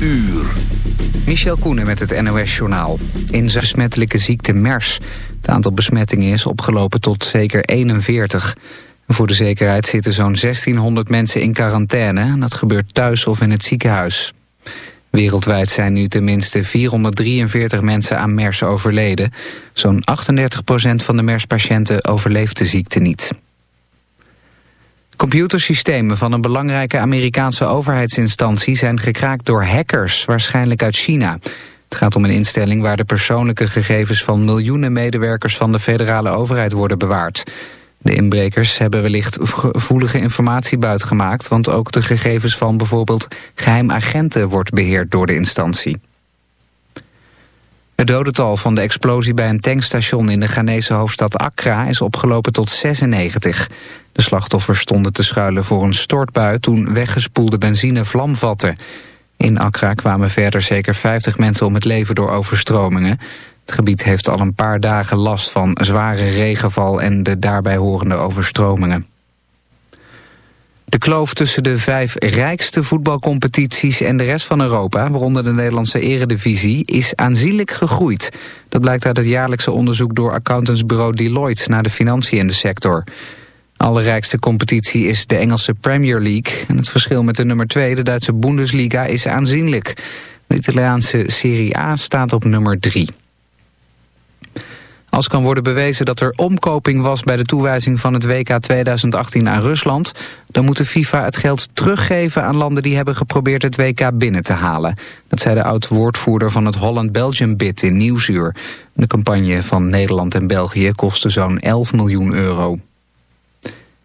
uur. Michel Koenen met het NOS-journaal. In zijn ziekte MERS. Het aantal besmettingen is opgelopen tot zeker 41. Voor de zekerheid zitten zo'n 1600 mensen in quarantaine. Dat gebeurt thuis of in het ziekenhuis. Wereldwijd zijn nu tenminste 443 mensen aan MERS overleden. Zo'n 38% van de MERS-patiënten overleeft de ziekte niet. Computersystemen van een belangrijke Amerikaanse overheidsinstantie zijn gekraakt door hackers, waarschijnlijk uit China. Het gaat om een instelling waar de persoonlijke gegevens van miljoenen medewerkers van de federale overheid worden bewaard. De inbrekers hebben wellicht gevoelige informatie buitgemaakt, want ook de gegevens van bijvoorbeeld geheimagenten wordt beheerd door de instantie. Het dodental van de explosie bij een tankstation in de Ghanese hoofdstad Accra is opgelopen tot 96. De slachtoffers stonden te schuilen voor een stortbui toen weggespoelde benzine vlam vatte. In Accra kwamen verder zeker 50 mensen om het leven door overstromingen. Het gebied heeft al een paar dagen last van zware regenval en de daarbij horende overstromingen. De kloof tussen de vijf rijkste voetbalcompetities en de rest van Europa, waaronder de Nederlandse eredivisie, is aanzienlijk gegroeid. Dat blijkt uit het jaarlijkse onderzoek door accountantsbureau Deloitte naar de financiën in de sector. Allerrijkste competitie is de Engelse Premier League. En het verschil met de nummer 2, de Duitse Bundesliga, is aanzienlijk. De Italiaanse Serie A staat op nummer 3. Als kan worden bewezen dat er omkoping was bij de toewijzing van het WK 2018 aan Rusland, dan moet de FIFA het geld teruggeven aan landen die hebben geprobeerd het WK binnen te halen. Dat zei de oud-woordvoerder van het Holland-Belgium-bid in Nieuwsuur. De campagne van Nederland en België kostte zo'n 11 miljoen euro.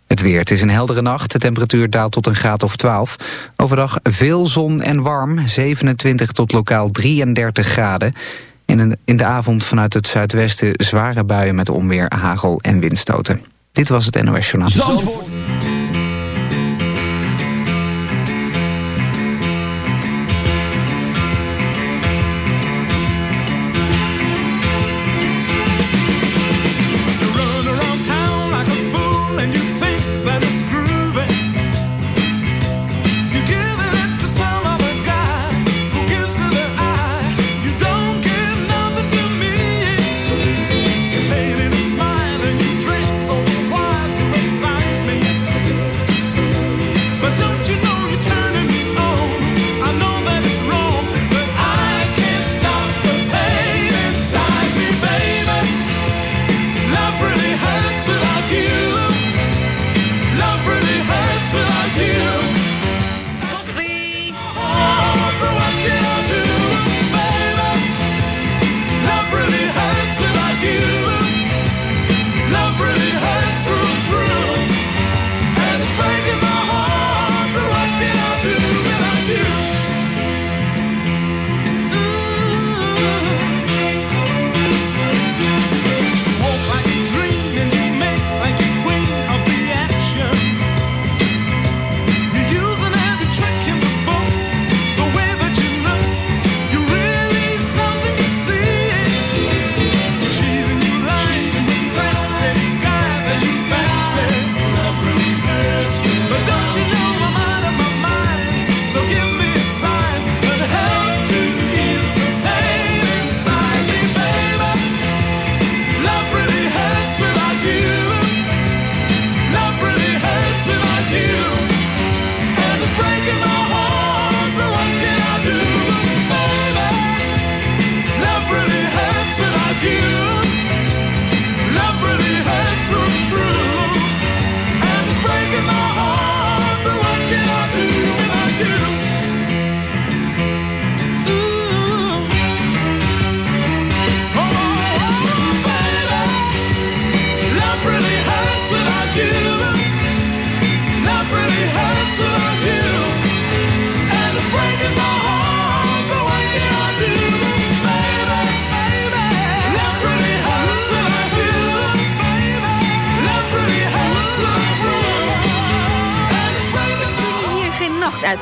Het weer. Het is een heldere nacht. De temperatuur daalt tot een graad of 12. Overdag veel zon en warm. 27 tot lokaal 33 graden. In, in de avond vanuit het zuidwesten zware buien met onweer, hagel en windstoten. Dit was het NOS Journaal. Zandvoort.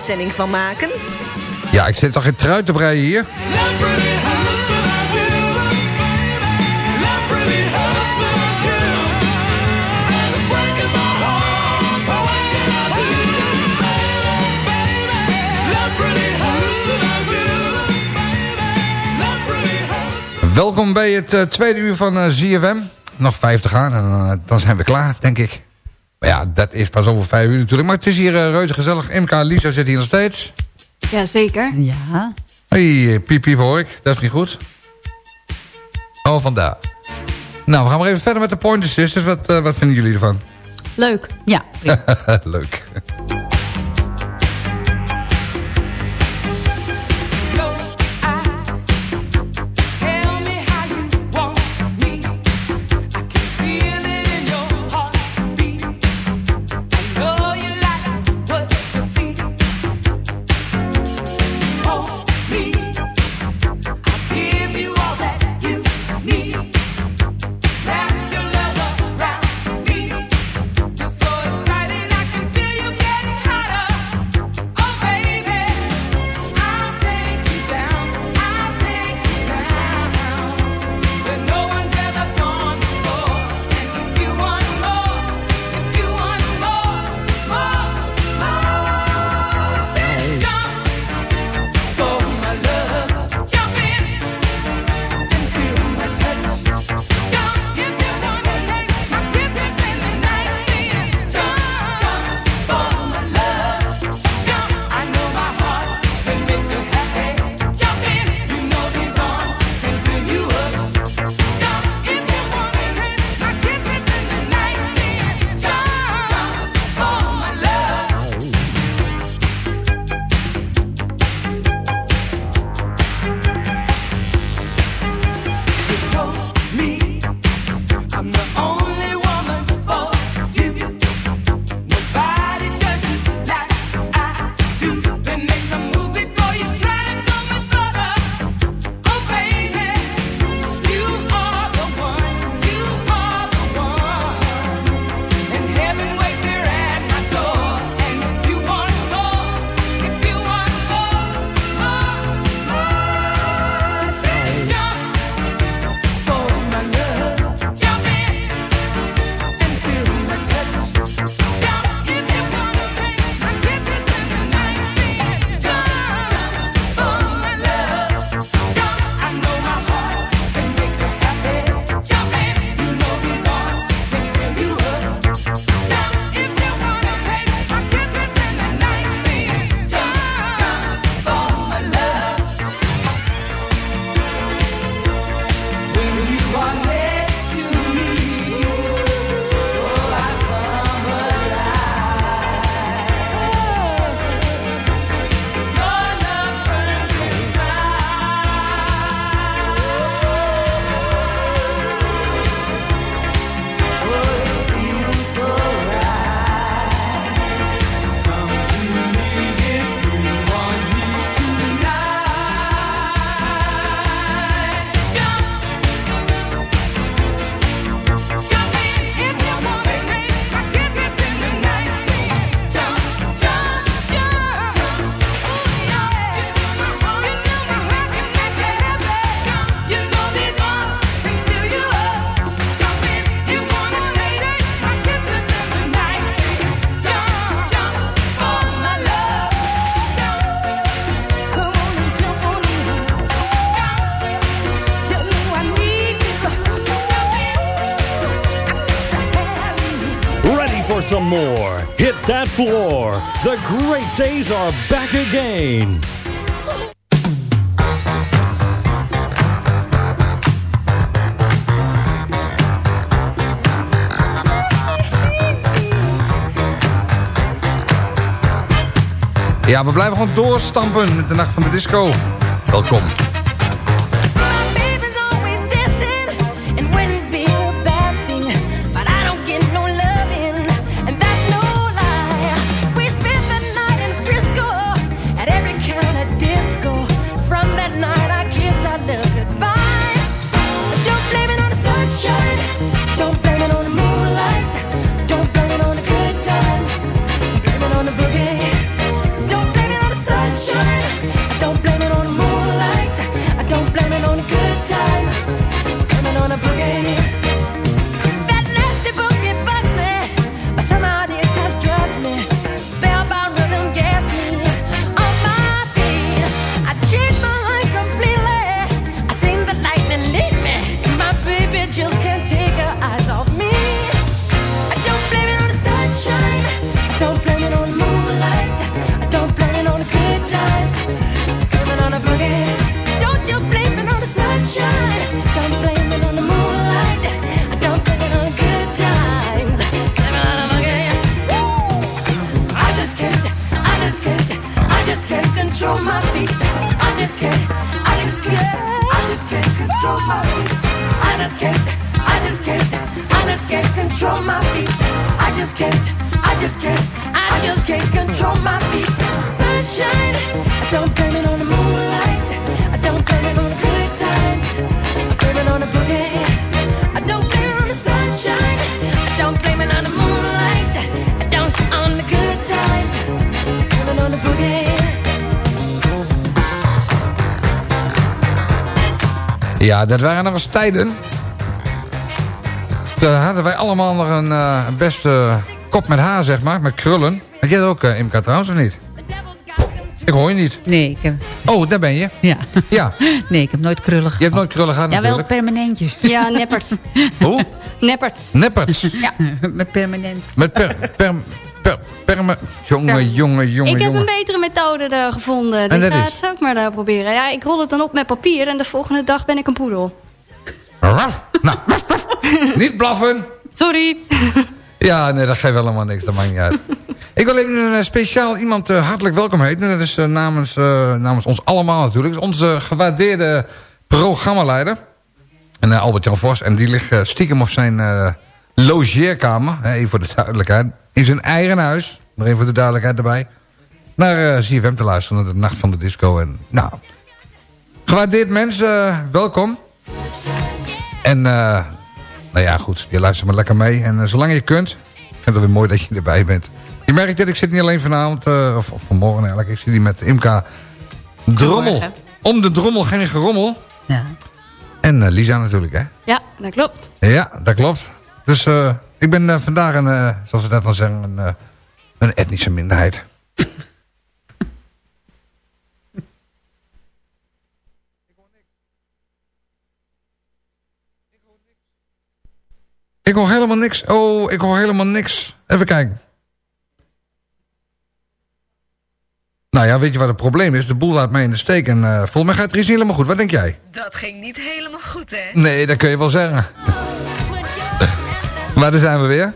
uitzending van maken. Ja, ik zit toch geen trui te breien hier? Welkom bij het eh, tweede uur van eh, uh, ZFM. Nog vijf te gaan en eh, dan zijn we klaar, denk ik. Maar ja, dat is pas over vijf uur natuurlijk. Maar het is hier reuze gezellig. MK en Lisa zitten hier nog steeds. Jazeker. Ja. Hey, piep piep hoor ik. Dat is niet goed. Oh, vandaar. Nou, we gaan maar even verder met de Pointer Sisters. Wat, wat vinden jullie ervan? Leuk. Ja. Leuk. Floor. The great days are back again. Ja, we blijven gewoon doorstampen met de Nacht van de Disco. Welkom. Ja, dat waren nog eens tijden. Toen hadden wij allemaal nog een eh, beste kop met haar, zeg maar. Met krullen. Had jij dat ook, uh, Imka, trouwens, of niet? Ik hoor je niet. Nee, ik heb... Oh, daar ben je. Ja. Ja. Nee, ik heb nooit krullen gehad. Je hebt nooit krullen gehad, Ja, wel natuurlijk. permanentjes. Ja, neppert. Hoe? Neppert. Neppers. Ja. Met permanent. Met per... per... Jongen, jongen, jongen, ik heb jongen. een betere methode gevonden. En Die dat ga is? het ook maar proberen. Ja, ik rol het dan op met papier en de volgende dag ben ik een poedel. Raf. Nou, niet blaffen. Sorry. Ja, nee, dat geeft helemaal niks. Dat maakt niet uit. Ik wil even een eh, speciaal iemand eh, hartelijk welkom heten. En dat is eh, namens, namens ons allemaal natuurlijk. Onze gewaardeerde programmaleider. En Albert-Jan Vos. En die ligt stiekem op zijn logeerkamer. Even voor de duidelijkheid. In zijn eigen huis. Nog even voor de duidelijkheid erbij. Naar eh ZFM te luisteren. Naar de Nacht van de Disco. En nou... Gewaardeerd mensen, eh, welkom. En eh, nou ja, goed. Je luistert maar lekker mee. En zolang je kunt, ik vind het weer mooi dat je erbij bent. Je merkt dat ik zit niet alleen vanavond, of, of vanmorgen eigenlijk. Ik zit hier met Imka Drommel. Om de drommel geen gerommel. Ja. En Lisa natuurlijk, hè? Ja, dat klopt. Ja, dat klopt. Dus ik ben vandaag een, zoals we dat dan zeggen, een, een etnische minderheid. Ik hoor helemaal niks. Oh, ik hoor helemaal niks. Even kijken. Nou ja, weet je wat het probleem is? De boel laat mij in de steek. En eh volgens mij gaat het er iets niet helemaal goed. Wat denk jij? Dat ging niet helemaal goed, hè? Nee, dat kun je wel zeggen. maar daar zijn we weer.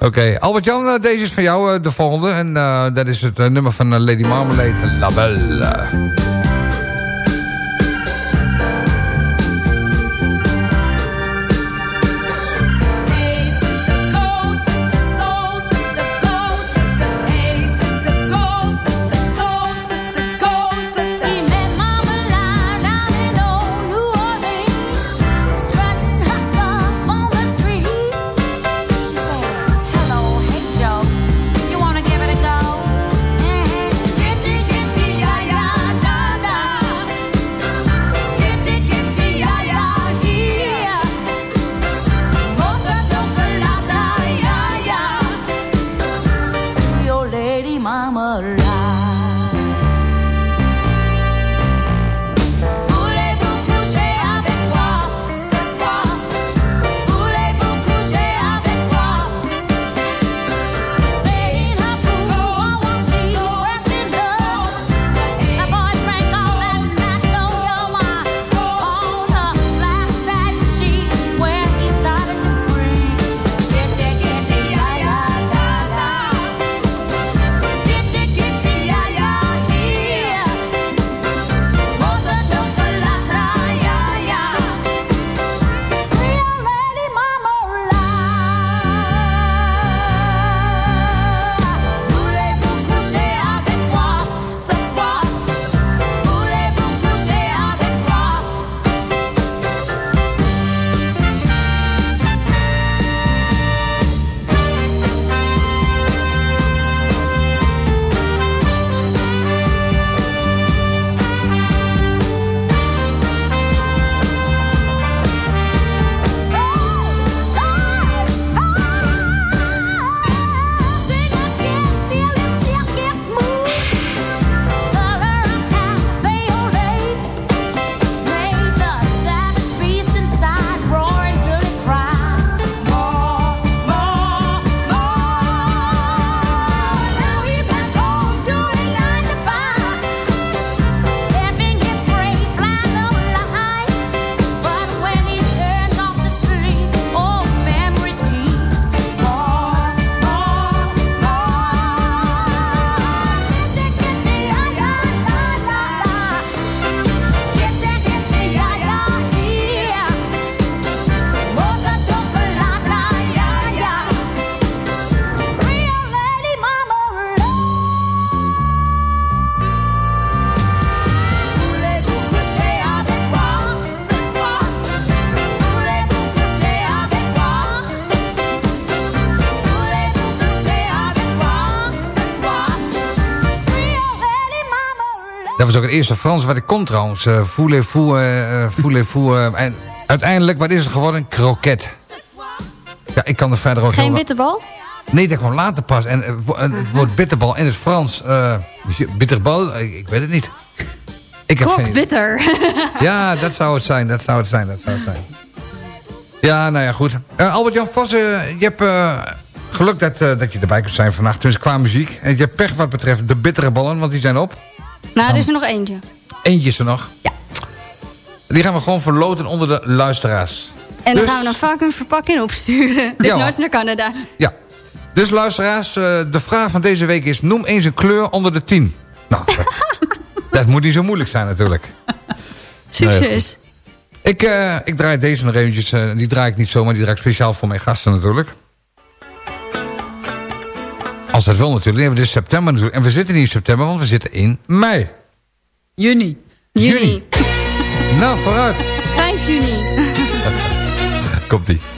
Oké, Albert-Jan, eh, deze is van jou, eh, de volgende. En eh, dat is het nummer van Lady Marmalade, La Belle. Was ook het eerste Frans wat ik kon trouwens. Uh, Voulez-vous, uh, voulez-vous. Uh, en uiteindelijk, wat is het geworden? Kroket. Ja, ik kan er verder ook Geen bitterbal? Nee, dat kwam later pas. En het woord bitterbal in het Frans. Bitterbal, ik, ik, weet het niet. Ik heb geen... bitter. ja, dat zou het zijn. Dat zou het zijn. Dat zou het zijn. Ja, nou ja, goed. Albert-Jan Vos, je hebt geluk dat, dat je erbij kunt zijn vannacht. Dus qua muziek. En je hebt pech wat betreft de bittere ballen, want die zijn op. Nou, er is er nog eentje. Eentje is er nog? Ja. Die gaan we gewoon verloten onder de luisteraars. En dan dus... gaan we een vacuümverpakking opsturen. Dus ja. nooit naar Canada. Ja. Dus luisteraars, de vraag van deze week is... noem eens een kleur onder de 10. Nou, dat, dat moet niet zo moeilijk zijn natuurlijk. Succes. Nee, ik, uh, ik draai deze nog eventjes. Uh, die draai ik niet zomaar, die draai ik speciaal voor mijn gasten natuurlijk. Dat wil natuurlijk. Nee, het is september natuurlijk. En we zitten niet in september, want we zitten in mei. Juni. Juni. Juni. nou, vooruit. 5 juni. Komt-ie.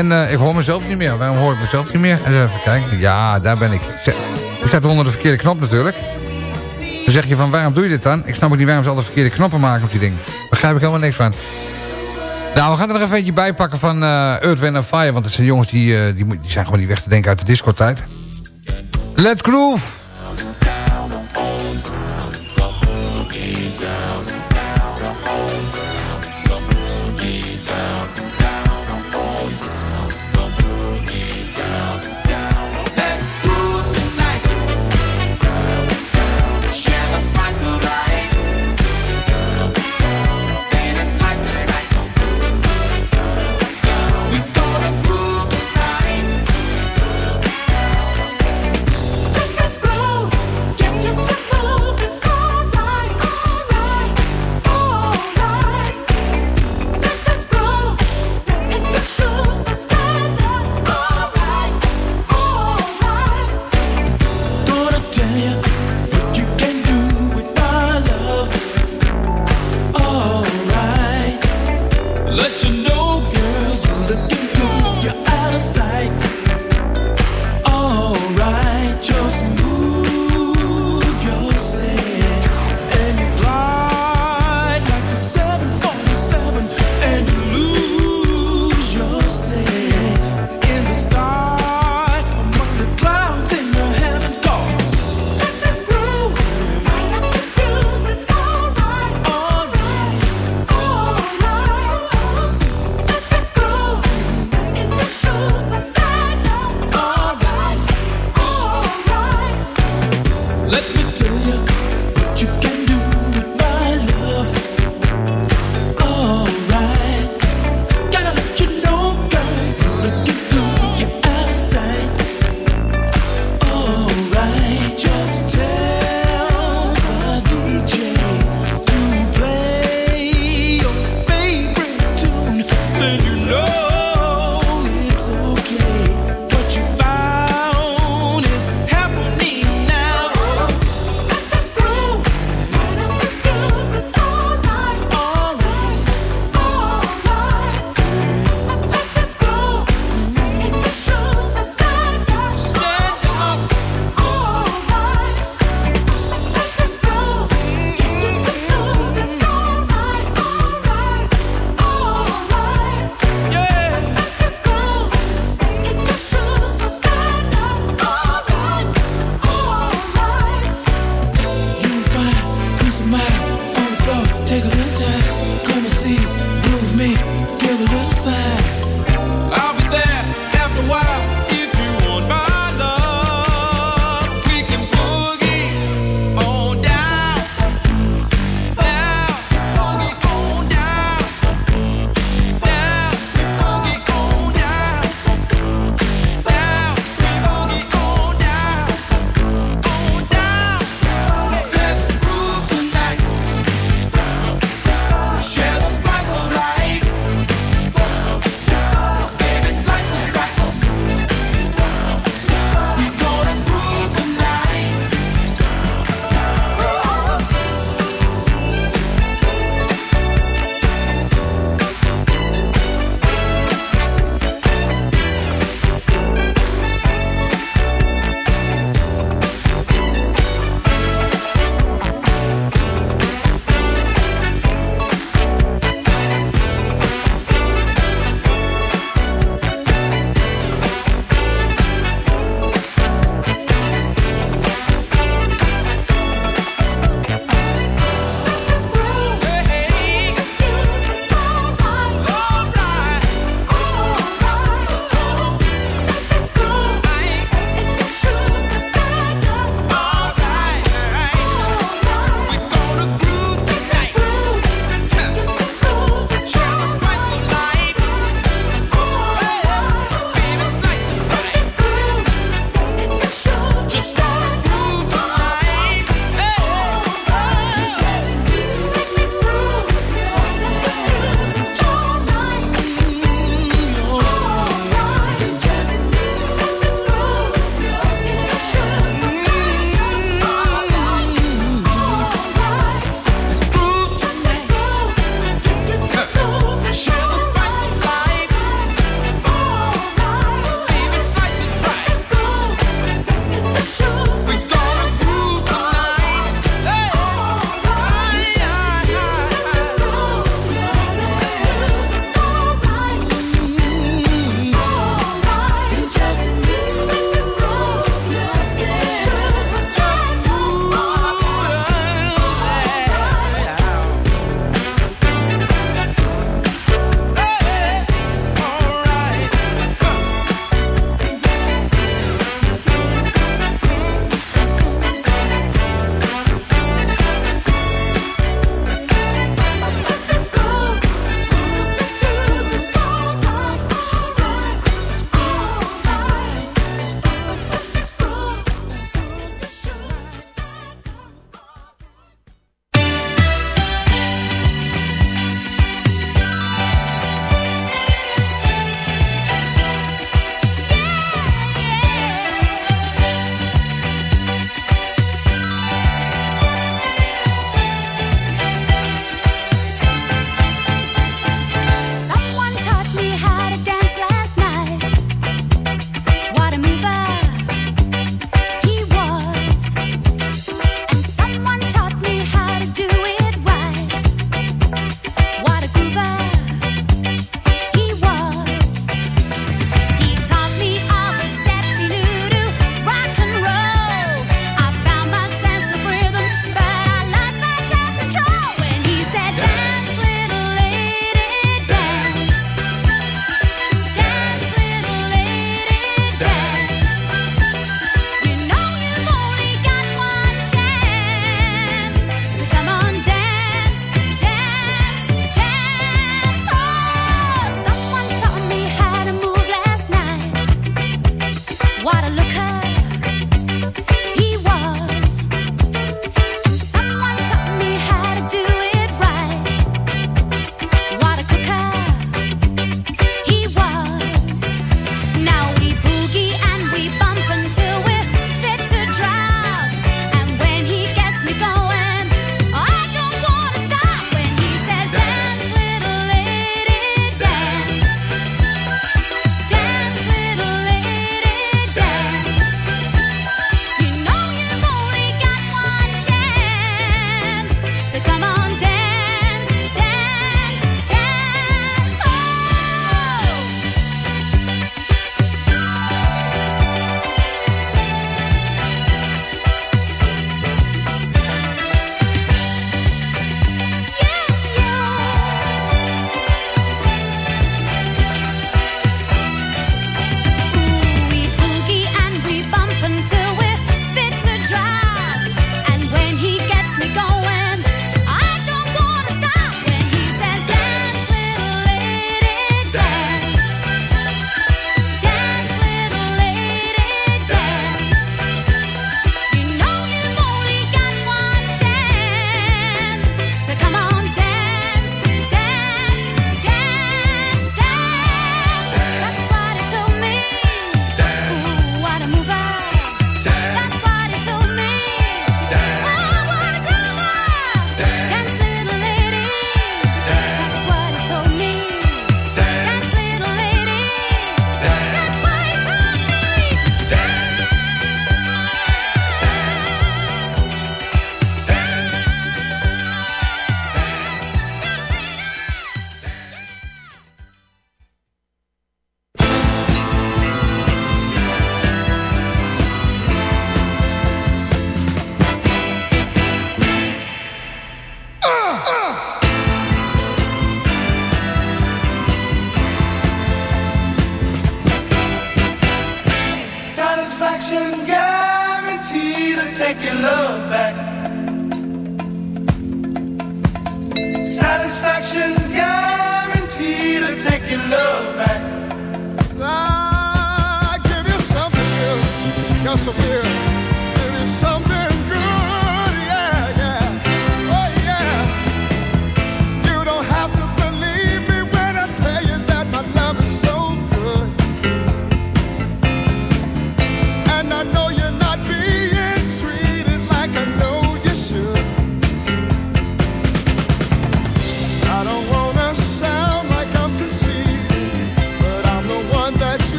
En uh, ik hoor mezelf niet meer. Waarom hoor ik mezelf niet meer? En even kijken. Ja, daar ben ik. Ik zet onder de verkeerde knop natuurlijk. Dan zeg je van, waarom doe je dit dan? Ik snap ook niet waarom ze alle verkeerde knoppen maken op die ding. Daar begrijp ik helemaal niks van. Nou, we gaan er nog even eentje bij pakken van uh, Earth, Wind Fire. Want het zijn jongens die, die, zijn gewoon niet weg te denken uit de discotijd. Let Groove!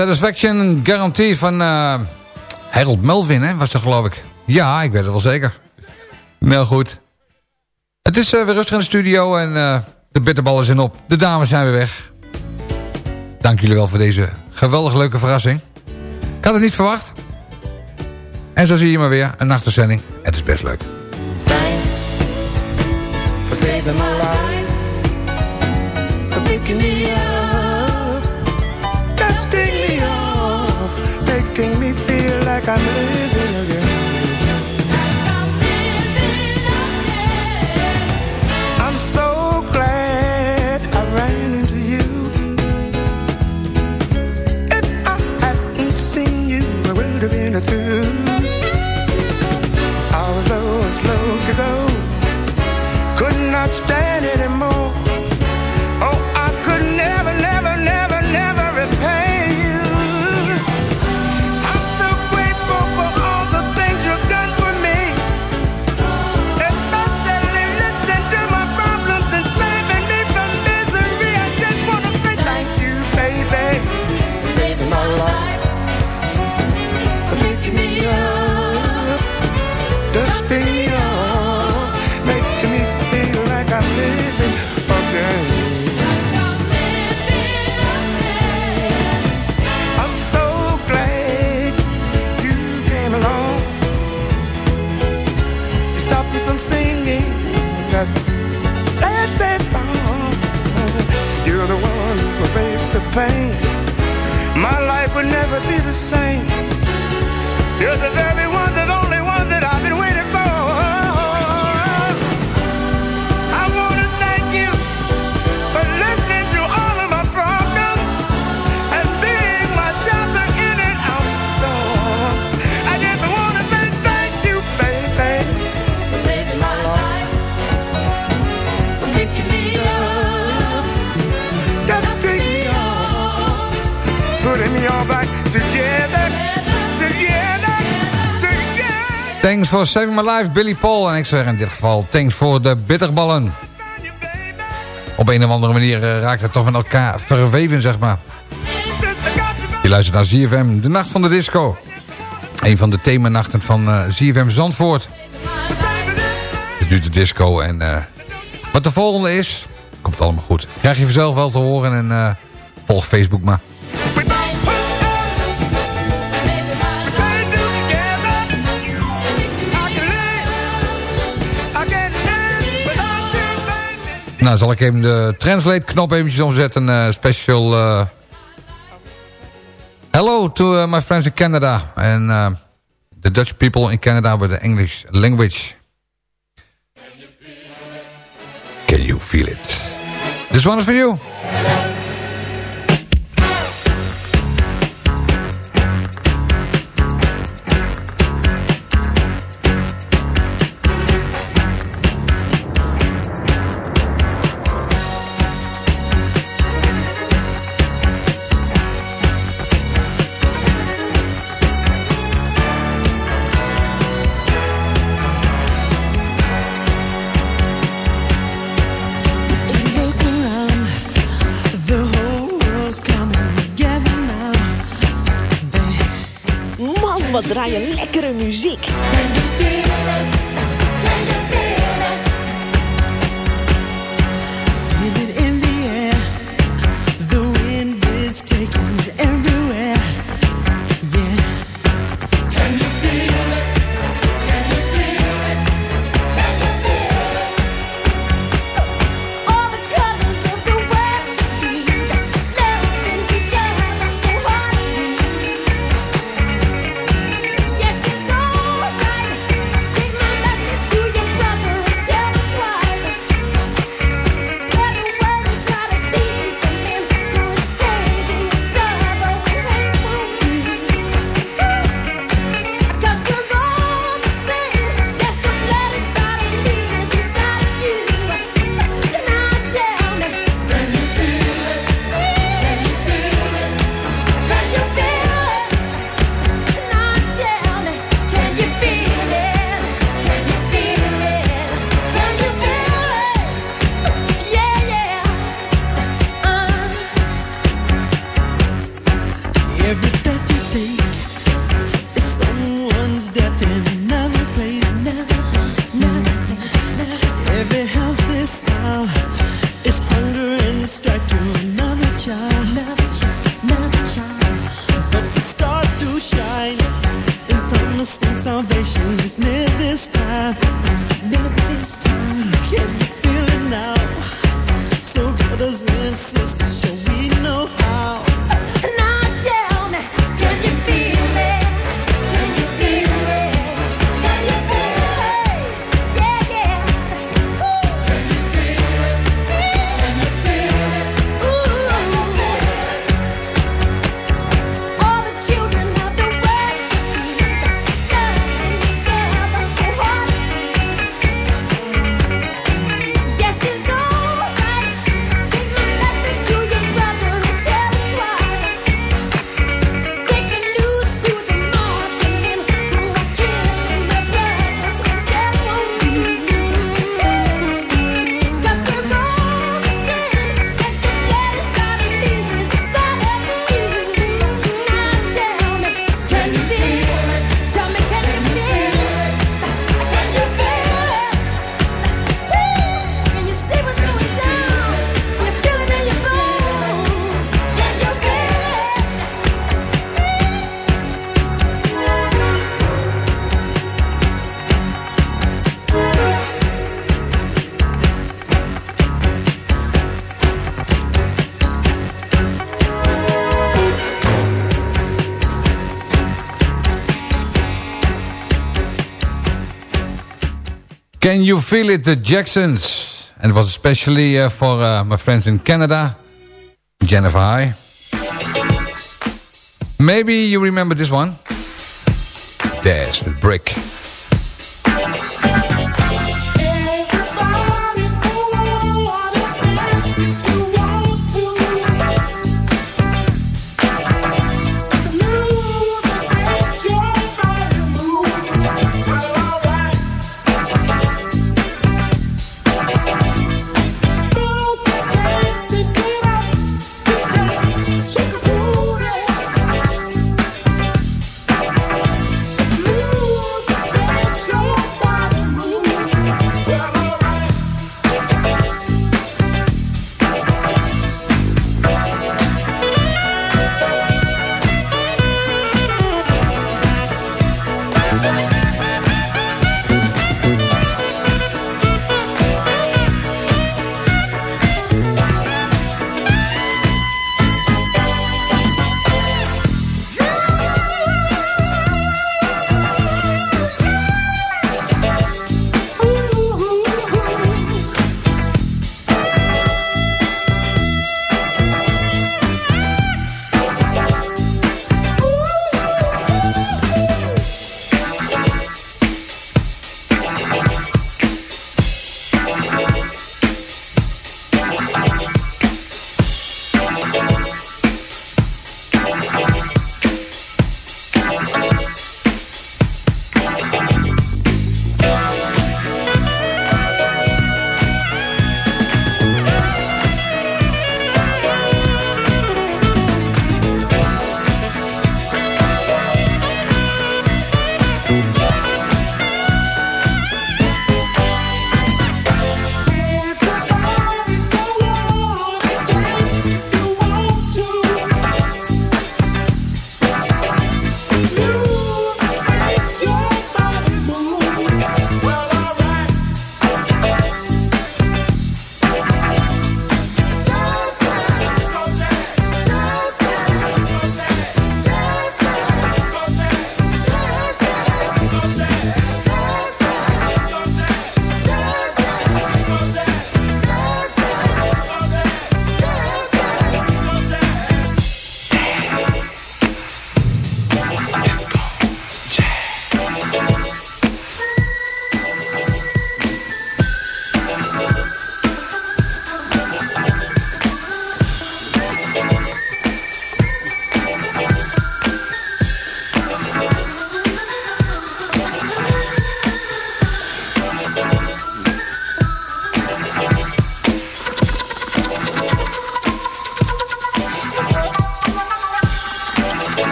Satisfaction Guarantee van uh, Harold Melvin, hè, was dat geloof ik. Ja, ik weet het wel zeker. Nou goed. Het is uh, weer rustig in de studio en uh, de bitterballen zijn op. De dames zijn weer weg. Dank jullie wel voor deze geweldig leuke verrassing. Ik had het niet verwacht. En zo zie je maar weer, een nachtzending. Het is best leuk. like I live for saving my life, Billy Paul. En ik zeg in dit geval, thanks voor de bitterballen. Op een of andere manier eh, raakt het toch met elkaar verweven, zeg maar. Je luistert naar ZFM, de nacht van de disco. Een van de themanachten van eh ZFM Zandvoort. Het nu de disco en eh, wat de volgende is, komt allemaal goed. Krijg je vanzelf wel te horen en volg Facebook maar. Nou, zal ik even de translate knop eventjes omzetten. Uh, special uh, hello to uh, my friends in Canada. And the Dutch people in Canada with the English language. Can you feel it? This one is for you. Man, wat draai je lekkere muziek. Feel It, The Jacksons. And it was especially eh, uh, for uh, eh, my friends in Canada, Jennifer High. Maybe you remember this one. There's the brick.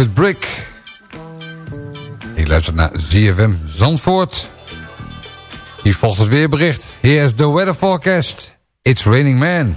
With Brick. Je luistert naar ZFM Zandvoort. Hier volgt het weerbericht. Here is the weather forecast. It's raining man.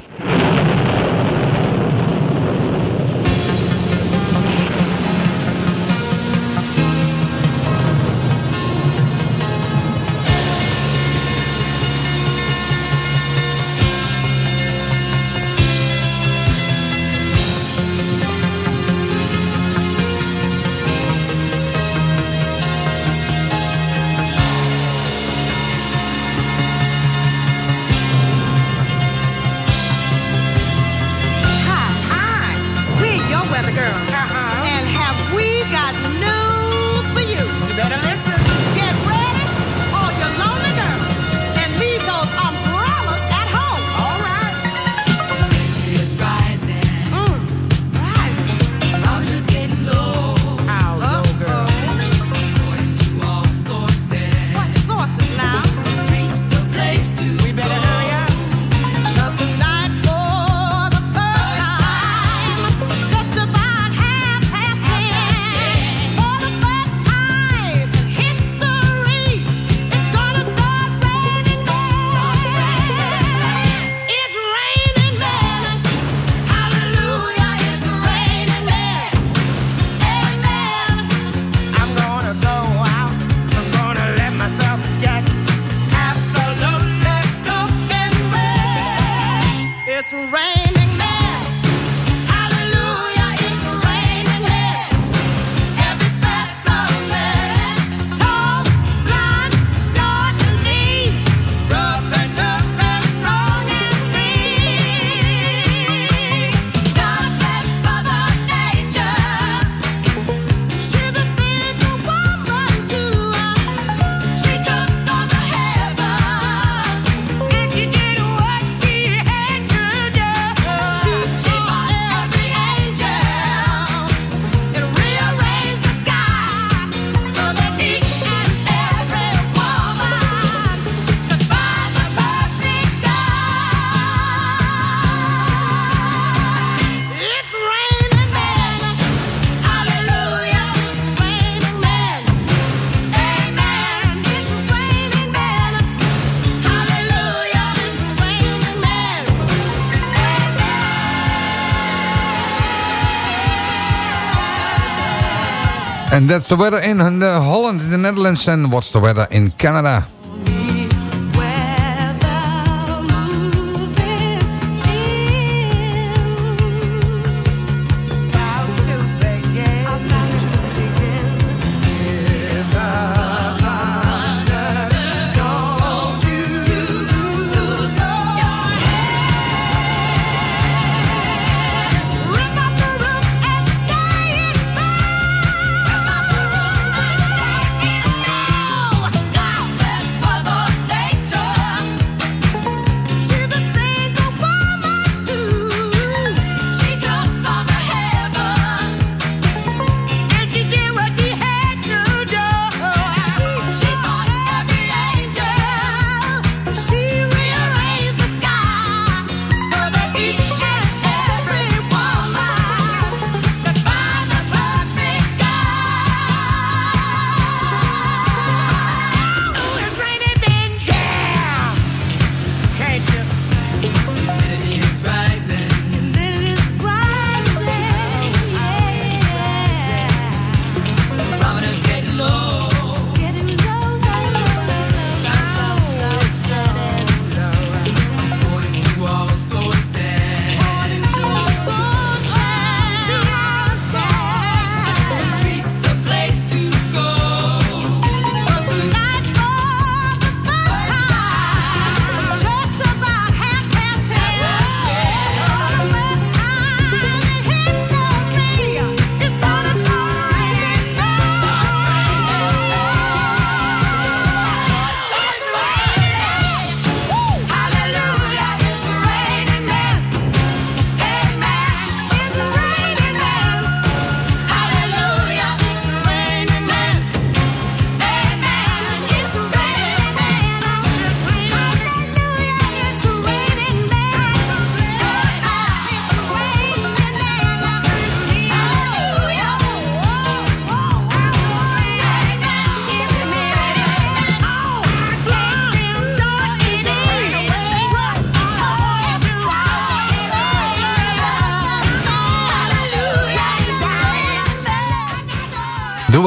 And that's the weather in Holland, in the Netherlands. And what's the weather in Canada?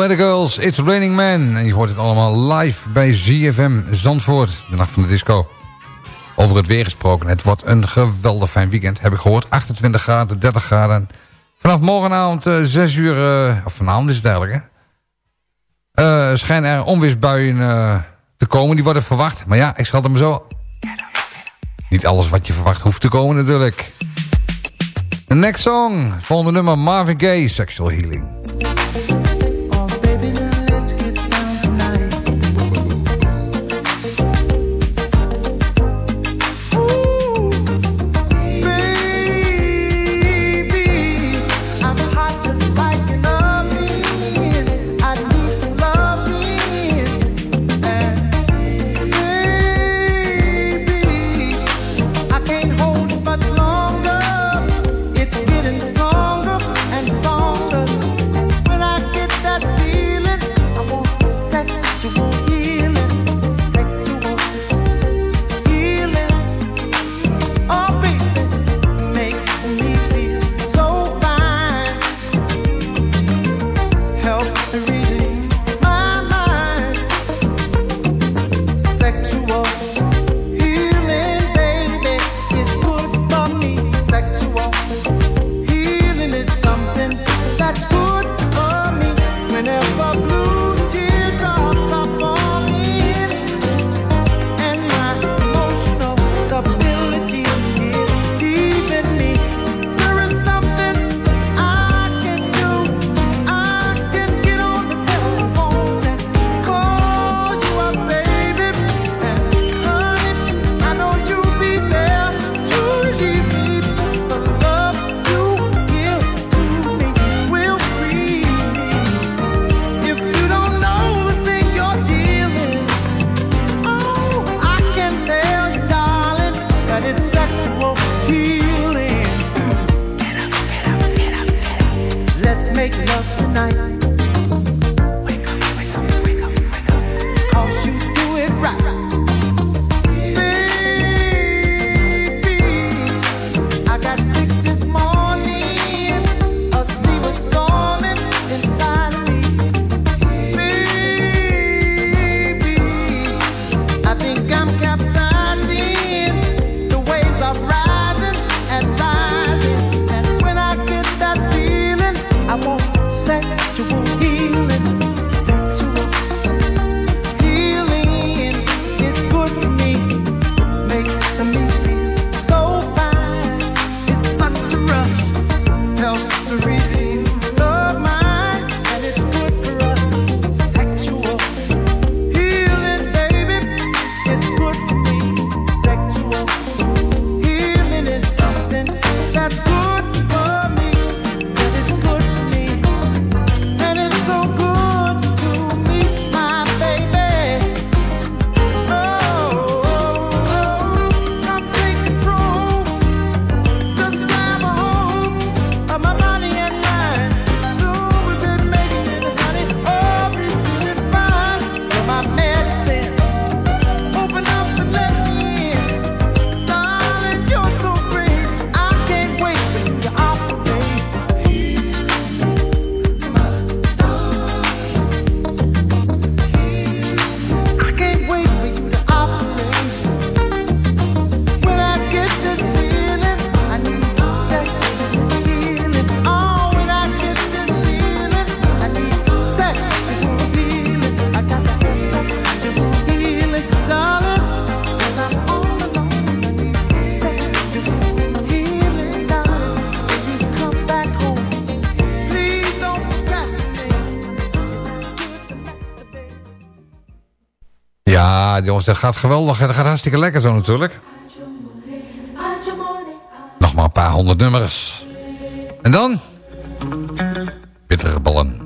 Weather Girls, It's Raining Man. En je hoort het allemaal live bij ZFM Zandvoort. De nacht van de disco. Over het weer gesproken. Het wordt een geweldig fijn weekend, heb ik gehoord. 28 graden, 30 graden. Vanaf morgenavond uh, 6 uur, uh, of vanavond is het eigenlijk, hè. Uh, schijnen er onweersbuien te komen. Die worden verwacht. Maar ja, ik schat hem zo. Niet alles wat je verwacht hoeft te komen natuurlijk. The next song. Volgende nummer Marvin Gaye, Sexual Healing. Jongens, dat gaat geweldig. Dat gaat hartstikke lekker zo natuurlijk. Nog maar een paar honderd nummers. En dan... Bittere ballen.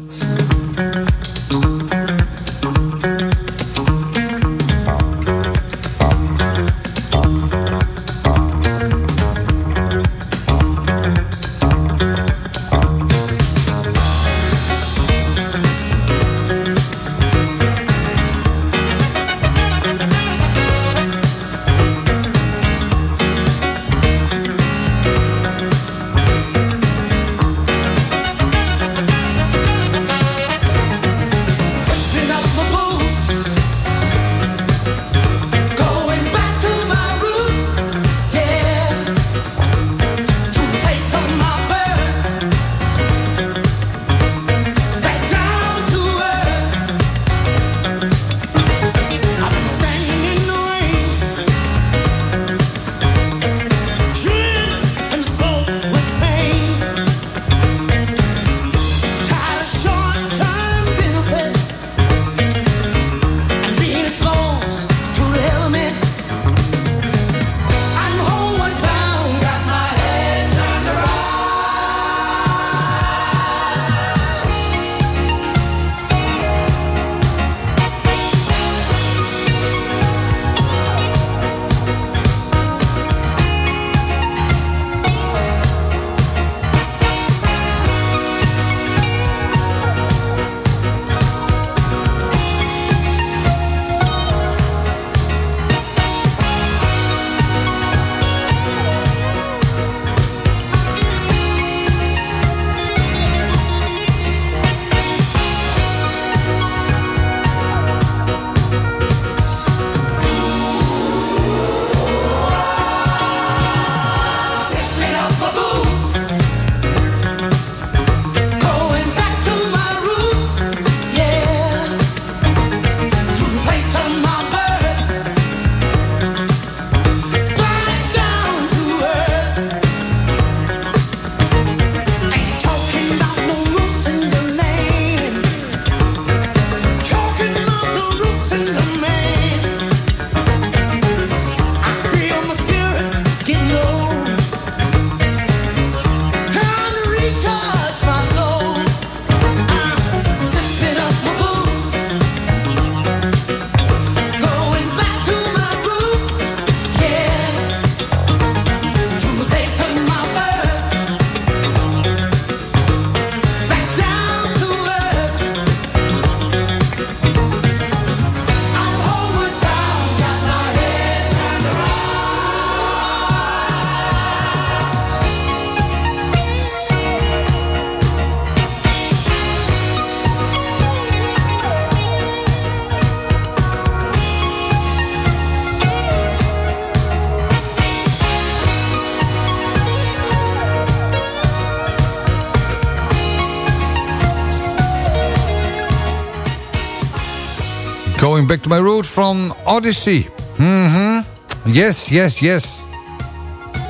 Back to My Roots van Odyssey. Mhm. Yes, yes, yes.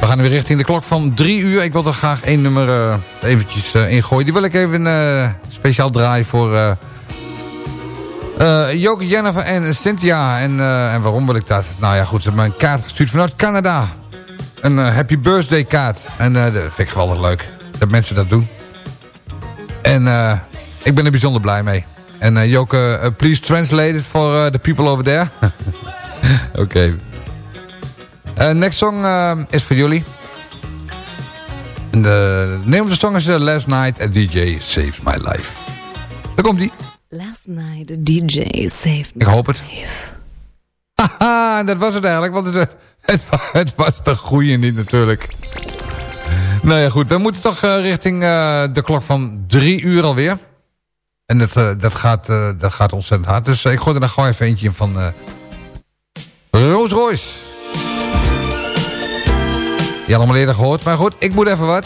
We gaan weer richting de klok van drie uur. Ik wil er graag één nummer uh, eventjes uh, ingooien. Die wil ik even uh, speciaal draaien voor Joke, Jennifer en Cynthia. En, en waarom wil ik dat? Nou ja, goed, ze hebben een kaart gestuurd vanuit Canada. Een happy birthday kaart. En dat vind ik geweldig leuk. Dat mensen dat doen. En ik ben er bijzonder blij mee. En Joke, please translate it for the people over there. Oké. Okay. Uh, next song uh, is voor jullie. De name of the song is uh, Last Night a DJ Saved My Life. Daar komt die. Last Night a DJ Saved Ik hoop het. Haha, dat was het eigenlijk. Want het, het, het was de goeie niet natuurlijk. Nou ja, goed. We moeten toch richting de klok van drie uur alweer. En dat, dat, gaat, dat gaat ontzettend hard. Dus ik gooi er dan gewoon even eentje van... Rolls Royce. Die allemaal eerder gehoord. Maar goed, ik moet even wat.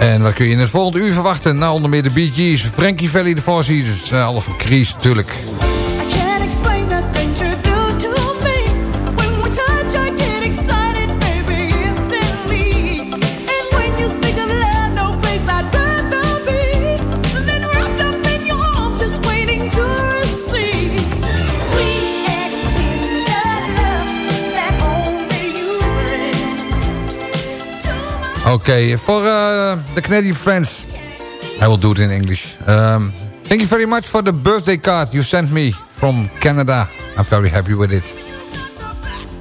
En wat kun je in het volgende uur verwachten? Nou, onder meer de Bee Gees, Frankie Valley, de Four Seasons, alle van natuurlijk. Okay, for the Canadian friends, I will do it in English. Um, thank you very much for the birthday card you sent me from Canada. I'm very happy with it.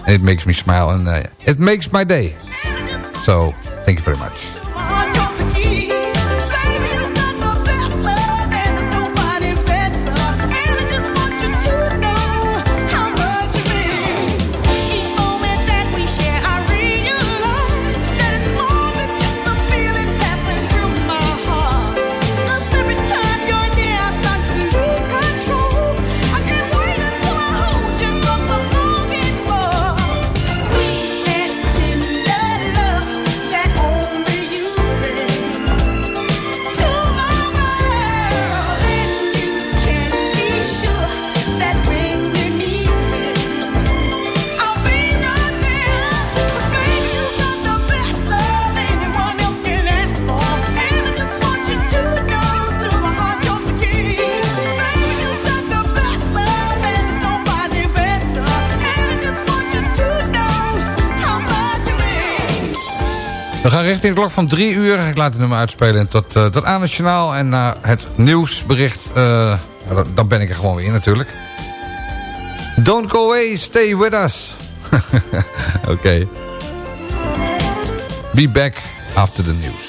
It makes me smile and uh, it makes my day. So, thank you very much. Richting de klok van drie uur. Ik laat het nummer uitspelen tot, uh, aan het journaal. En na het nieuwsbericht, uh, dan ben ik er gewoon weer natuurlijk. Don't go away, stay with us. Oké. Be back after the news.